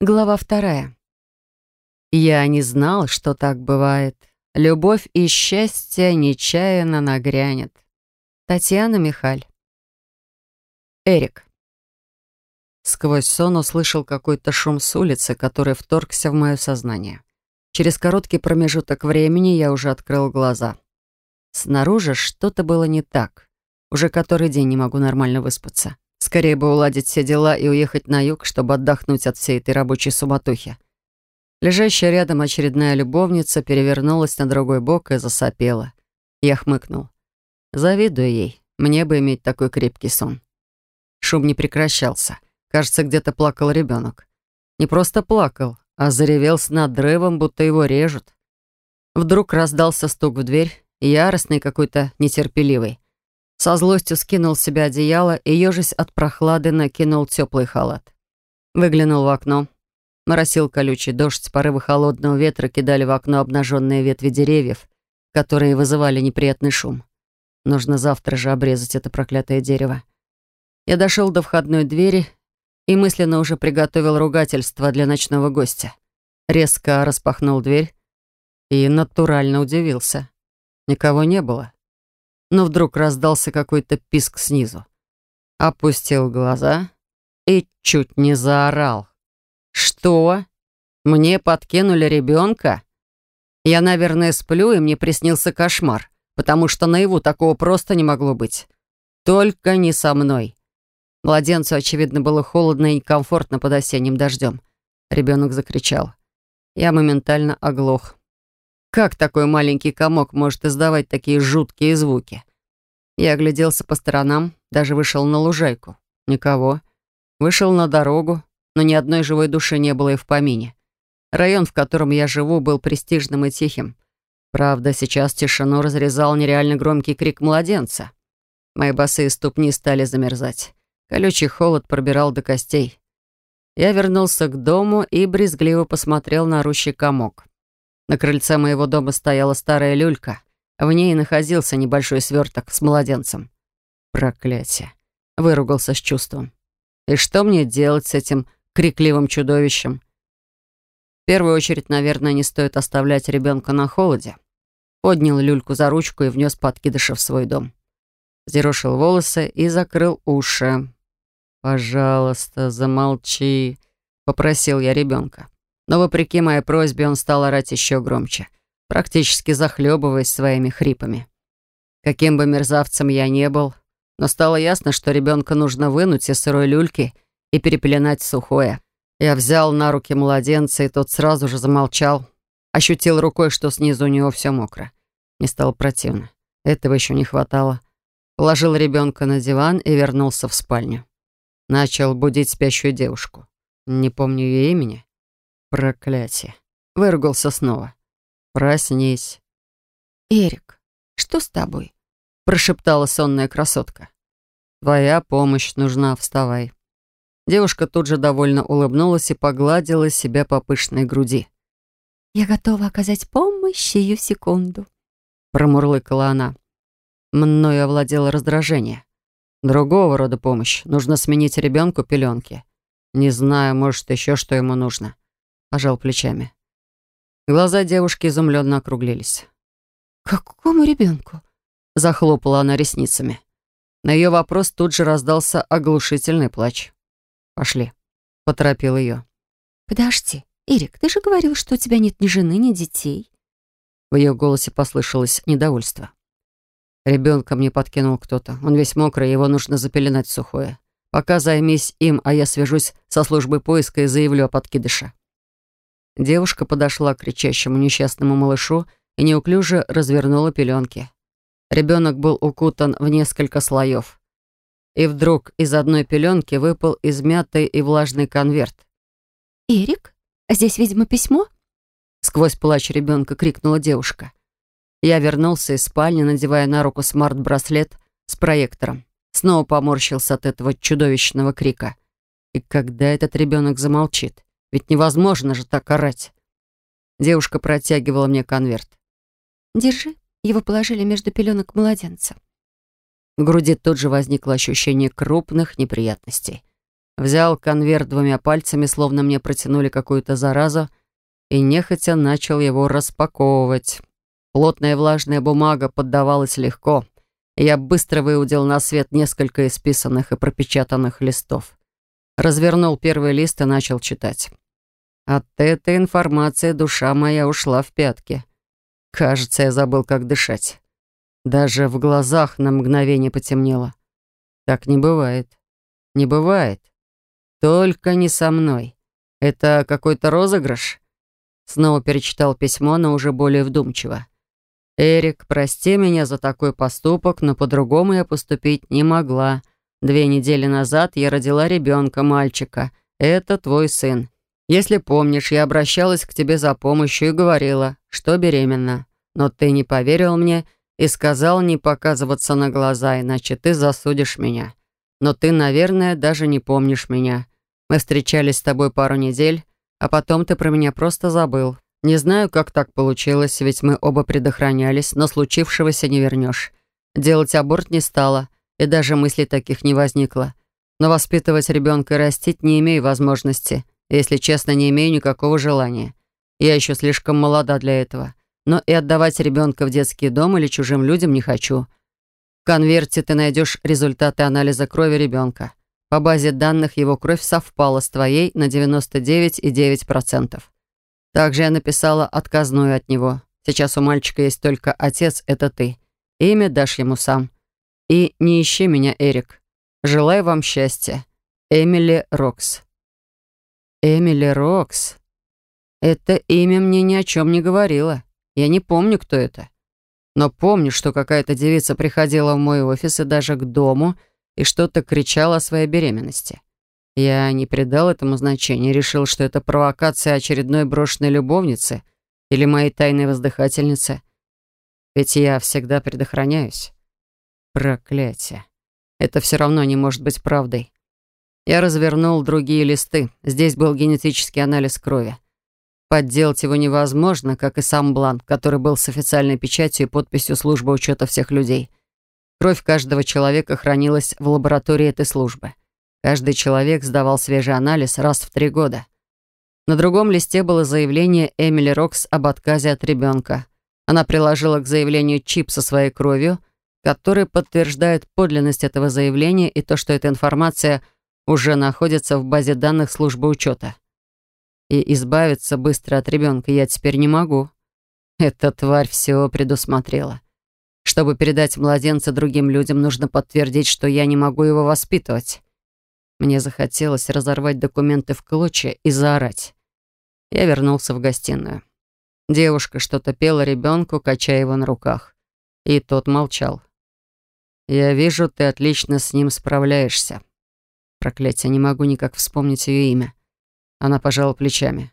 Глава вторая. Я не знал, что так бывает. Любовь и счастье нечаянно нагрянет. Татьяна Михаль. Эрик. Сквозь сон услышал какой-то шум с улицы, который вторгся в мое сознание. Через короткий промежуток времени я уже открыл глаза. Снаружи что-то было не так. Уже который день не могу нормально выспаться. Скорее бы уладить все дела и уехать на юг, чтобы отдохнуть от всей этой рабочей суматохи. Лежащая рядом очередная любовница перевернулась на другой бок и засопела. Я хмыкнул. Завидую ей. Мне бы иметь такой крепкий сон. Шум не прекращался. Кажется, где-то плакал ребенок. Не просто плакал, а заревел с надрывом, будто его режут. Вдруг раздался стук в дверь, яростный какой-то, нетерпеливый. Со злостью скинул с себя одеяло и, ежась от прохлады, накинул теплый халат. Выглянул в окно. Моросил колючий дождь, порывы холодного ветра кидали в окно обнаженные ветви деревьев, которые вызывали неприятный шум. Нужно завтра же обрезать это проклятое дерево. Я дошел до входной двери и мысленно уже приготовил ругательство для ночного гостя. Резко распахнул дверь и натурально удивился. Никого не было но вдруг раздался какой-то писк снизу. Опустил глаза и чуть не заорал. «Что? Мне подкинули ребенка? Я, наверное, сплю, и мне приснился кошмар, потому что наяву такого просто не могло быть. Только не со мной». Младенцу, очевидно, было холодно и некомфортно под осенним дождем. Ребенок закричал. Я моментально оглох. Как такой маленький комок может издавать такие жуткие звуки? Я огляделся по сторонам, даже вышел на лужайку. Никого. Вышел на дорогу, но ни одной живой души не было и в помине. Район, в котором я живу, был престижным и тихим. Правда, сейчас тишину разрезал нереально громкий крик младенца. Мои босые ступни стали замерзать. Колючий холод пробирал до костей. Я вернулся к дому и брезгливо посмотрел на рущий комок. На крыльце моего дома стояла старая люлька. В ней находился небольшой сверток с младенцем. Проклятие. Выругался с чувством. И что мне делать с этим крикливым чудовищем? В первую очередь, наверное, не стоит оставлять ребенка на холоде. Поднял люльку за ручку и внес подкидыша в свой дом. Зерошил волосы и закрыл уши. «Пожалуйста, замолчи», — попросил я ребенка. Но, вопреки моей просьбе, он стал орать еще громче, практически захлебываясь своими хрипами. Каким бы мерзавцем я не был, но стало ясно, что ребенка нужно вынуть из сырой люльки и перепеленать сухое. Я взял на руки младенца, и тот сразу же замолчал. Ощутил рукой, что снизу у него все мокро. Мне стало противно. Этого еще не хватало. Положил ребенка на диван и вернулся в спальню. Начал будить спящую девушку. Не помню ее имени. Проклятие. Выругался снова. Проснись. «Эрик, что с тобой?» прошептала сонная красотка. «Твоя помощь нужна, вставай». Девушка тут же довольно улыбнулась и погладила себя по пышной груди. «Я готова оказать помощь сию секунду», промурлыкала она. Мною овладело раздражение. Другого рода помощь. Нужно сменить ребенку пеленки. Не знаю, может, еще что ему нужно пожал плечами. Глаза девушки изумленно округлились. «Какому ребенку?» Захлопала она ресницами. На ее вопрос тут же раздался оглушительный плач. «Пошли», — поторопил ее. «Подожди, Эрик, ты же говорил, что у тебя нет ни жены, ни детей». В ее голосе послышалось недовольство. Ребенка мне подкинул кто-то. Он весь мокрый, его нужно запеленать в сухое. Пока займись им, а я свяжусь со службой поиска и заявлю о подкидыше. Девушка подошла к кричащему несчастному малышу и неуклюже развернула пеленки. Ребенок был укутан в несколько слоев. И вдруг из одной пеленки выпал измятый и влажный конверт. «Эрик, а здесь, видимо, письмо?» Сквозь плач ребенка крикнула девушка. Я вернулся из спальни, надевая на руку смарт-браслет с проектором. Снова поморщился от этого чудовищного крика. И когда этот ребенок замолчит? Ведь невозможно же так орать. Девушка протягивала мне конверт. «Держи». Его положили между пеленок младенца. В груди тут же возникло ощущение крупных неприятностей. взял конверт двумя пальцами, словно мне протянули какую-то заразу, и нехотя начал его распаковывать. Плотная влажная бумага поддавалась легко, я быстро выудил на свет несколько исписанных и пропечатанных листов. Развернул первый лист и начал читать. От этой информации душа моя ушла в пятки. Кажется, я забыл, как дышать. Даже в глазах на мгновение потемнело. Так не бывает. Не бывает. Только не со мной. Это какой-то розыгрыш? Снова перечитал письмо, но уже более вдумчиво. «Эрик, прости меня за такой поступок, но по-другому я поступить не могла. Две недели назад я родила ребенка, мальчика. Это твой сын. Если помнишь, я обращалась к тебе за помощью и говорила, что беременна. Но ты не поверил мне и сказал не показываться на глаза, иначе ты засудишь меня. Но ты, наверное, даже не помнишь меня. Мы встречались с тобой пару недель, а потом ты про меня просто забыл. Не знаю, как так получилось, ведь мы оба предохранялись, но случившегося не вернешь. Делать аборт не стало, и даже мыслей таких не возникло. Но воспитывать ребенка и растить не имею возможности. Если честно, не имею никакого желания. Я еще слишком молода для этого. Но и отдавать ребенка в детский дом или чужим людям не хочу. В конверте ты найдешь результаты анализа крови ребенка. По базе данных его кровь совпала с твоей на 99,9%. Также я написала отказную от него. Сейчас у мальчика есть только отец, это ты. Имя дашь ему сам. И не ищи меня, Эрик. Желаю вам счастья. Эмили Рокс. Эмили Рокс. Это имя мне ни о чем не говорило. Я не помню, кто это. Но помню, что какая-то девица приходила в мой офис и даже к дому и что-то кричал о своей беременности. Я не придал этому значения, решил, что это провокация очередной брошенной любовницы или моей тайной воздыхательницы. Ведь я всегда предохраняюсь. Проклятие. Это все равно не может быть правдой. Я развернул другие листы. Здесь был генетический анализ крови. Подделать его невозможно, как и сам бланк, который был с официальной печатью и подписью службы учета всех людей. Кровь каждого человека хранилась в лаборатории этой службы. Каждый человек сдавал свежий анализ раз в три года. На другом листе было заявление Эмили Рокс об отказе от ребенка. Она приложила к заявлению чип со своей кровью, который подтверждает подлинность этого заявления и то, что эта информация уже находится в базе данных службы учета. И избавиться быстро от ребенка я теперь не могу. Эта тварь все предусмотрела. Чтобы передать младенца другим людям, нужно подтвердить, что я не могу его воспитывать. Мне захотелось разорвать документы в клочья и заорать. Я вернулся в гостиную. Девушка что-то пела ребенку, качая его на руках. И тот молчал. «Я вижу, ты отлично с ним справляешься». Проклятие, не могу никак вспомнить ее имя. Она пожала плечами.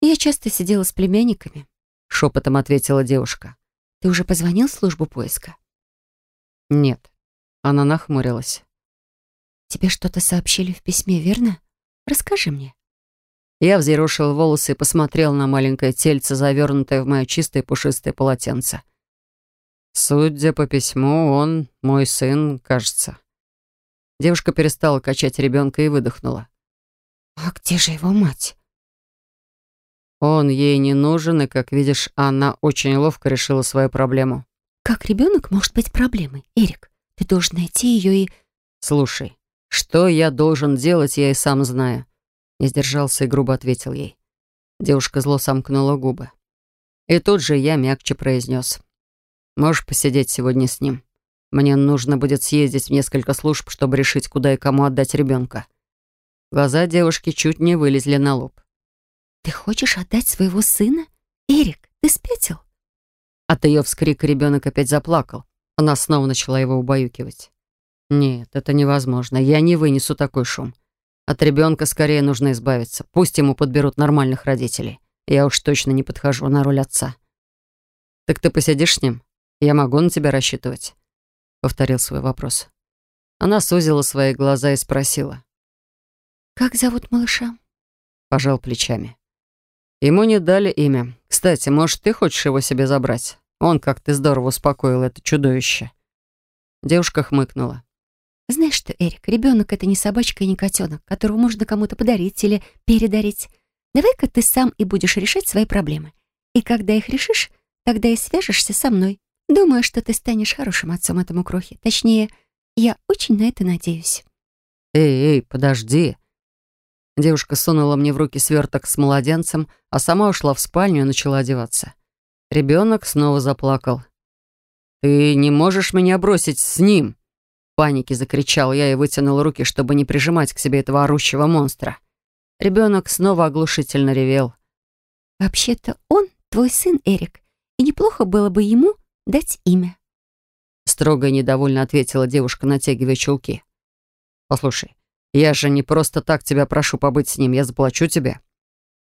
«Я часто сидела с племянниками», — шепотом ответила девушка. Ты уже позвонил в службу поиска? Нет. Она нахмурилась. Тебе что-то сообщили в письме, верно? Расскажи мне. Я взъерошил волосы и посмотрел на маленькое тельце, завернутое в мое чистое пушистое полотенце. Судя по письму, он мой сын, кажется. Девушка перестала качать ребенка и выдохнула. «А где же его мать?» Он ей не нужен, и, как видишь, она очень ловко решила свою проблему. Как ребенок может быть проблемой, Эрик? Ты должен найти ее и... Слушай, что я должен делать, я и сам знаю. Не сдержался и грубо ответил ей. Девушка зло сомкнула губы. И тут же я мягче произнес. Можешь посидеть сегодня с ним. Мне нужно будет съездить в несколько служб, чтобы решить, куда и кому отдать ребенка. Глаза девушки чуть не вылезли на лоб. «Ты хочешь отдать своего сына? Эрик, ты спятил?» От ее вскрика ребенок опять заплакал. Она снова начала его убаюкивать. «Нет, это невозможно. Я не вынесу такой шум. От ребенка скорее нужно избавиться. Пусть ему подберут нормальных родителей. Я уж точно не подхожу на роль отца». «Так ты посидишь с ним? Я могу на тебя рассчитывать?» Повторил свой вопрос. Она сузила свои глаза и спросила. «Как зовут малыша?» Пожал плечами. Ему не дали имя. Кстати, может, ты хочешь его себе забрать? Он, как ты здорово успокоил это чудовище. Девушка хмыкнула. Знаешь что, Эрик, ребенок — это не собачка и не котенок, которого можно кому-то подарить или передарить. Давай-ка ты сам и будешь решать свои проблемы. И когда их решишь, тогда и свяжешься со мной. Думаю, что ты станешь хорошим отцом этому крохе. Точнее, я очень на это надеюсь. «Эй, эй, подожди!» Девушка сунула мне в руки сверток с младенцем, а сама ушла в спальню и начала одеваться. Ребенок снова заплакал. «Ты не можешь меня бросить с ним!» В панике закричал я и вытянул руки, чтобы не прижимать к себе этого орущего монстра. Ребенок снова оглушительно ревел. «Вообще-то он твой сын, Эрик, и неплохо было бы ему дать имя». Строго и недовольно ответила девушка, натягивая чулки. «Послушай, я же не просто так тебя прошу побыть с ним, я заплачу тебе».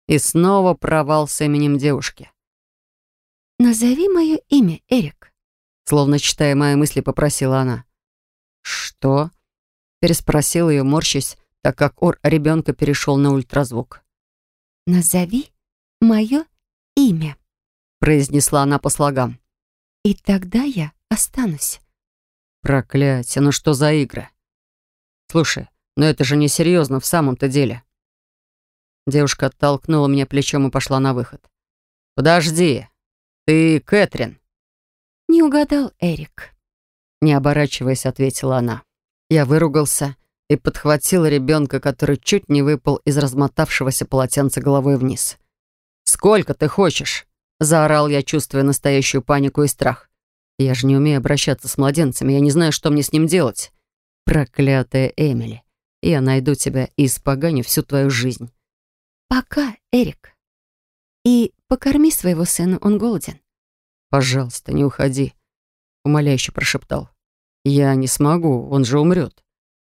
И снова провал с именем девушки. «Назови мое имя, Эрик», словно читая мои мысли, попросила она. «Что?» переспросил ее, морщась, так как ор ребенка перешел на ультразвук. «Назови мое имя», произнесла она по слогам. «И тогда я останусь». Проклятие, ну что за игры? Слушай, но это же несерьезно в самом-то деле. Девушка оттолкнула меня плечом и пошла на выход. «Подожди, ты Кэтрин?» «Не угадал, Эрик», — не оборачиваясь, ответила она. Я выругался и подхватил ребенка, который чуть не выпал из размотавшегося полотенца головой вниз. «Сколько ты хочешь?» — заорал я, чувствуя настоящую панику и страх. «Я же не умею обращаться с младенцами, я не знаю, что мне с ним делать. Проклятая Эмили, я найду тебя и испоганю всю твою жизнь». «Пока, Эрик. И покорми своего сына, он голоден». «Пожалуйста, не уходи», — умоляюще прошептал. «Я не смогу, он же умрет.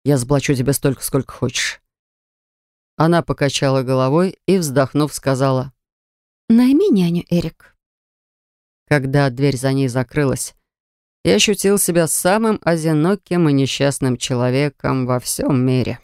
Я заплачу тебе столько, сколько хочешь». Она покачала головой и, вздохнув, сказала. «Найми няню, Эрик». Когда дверь за ней закрылась, я ощутил себя самым одиноким и несчастным человеком во всем мире.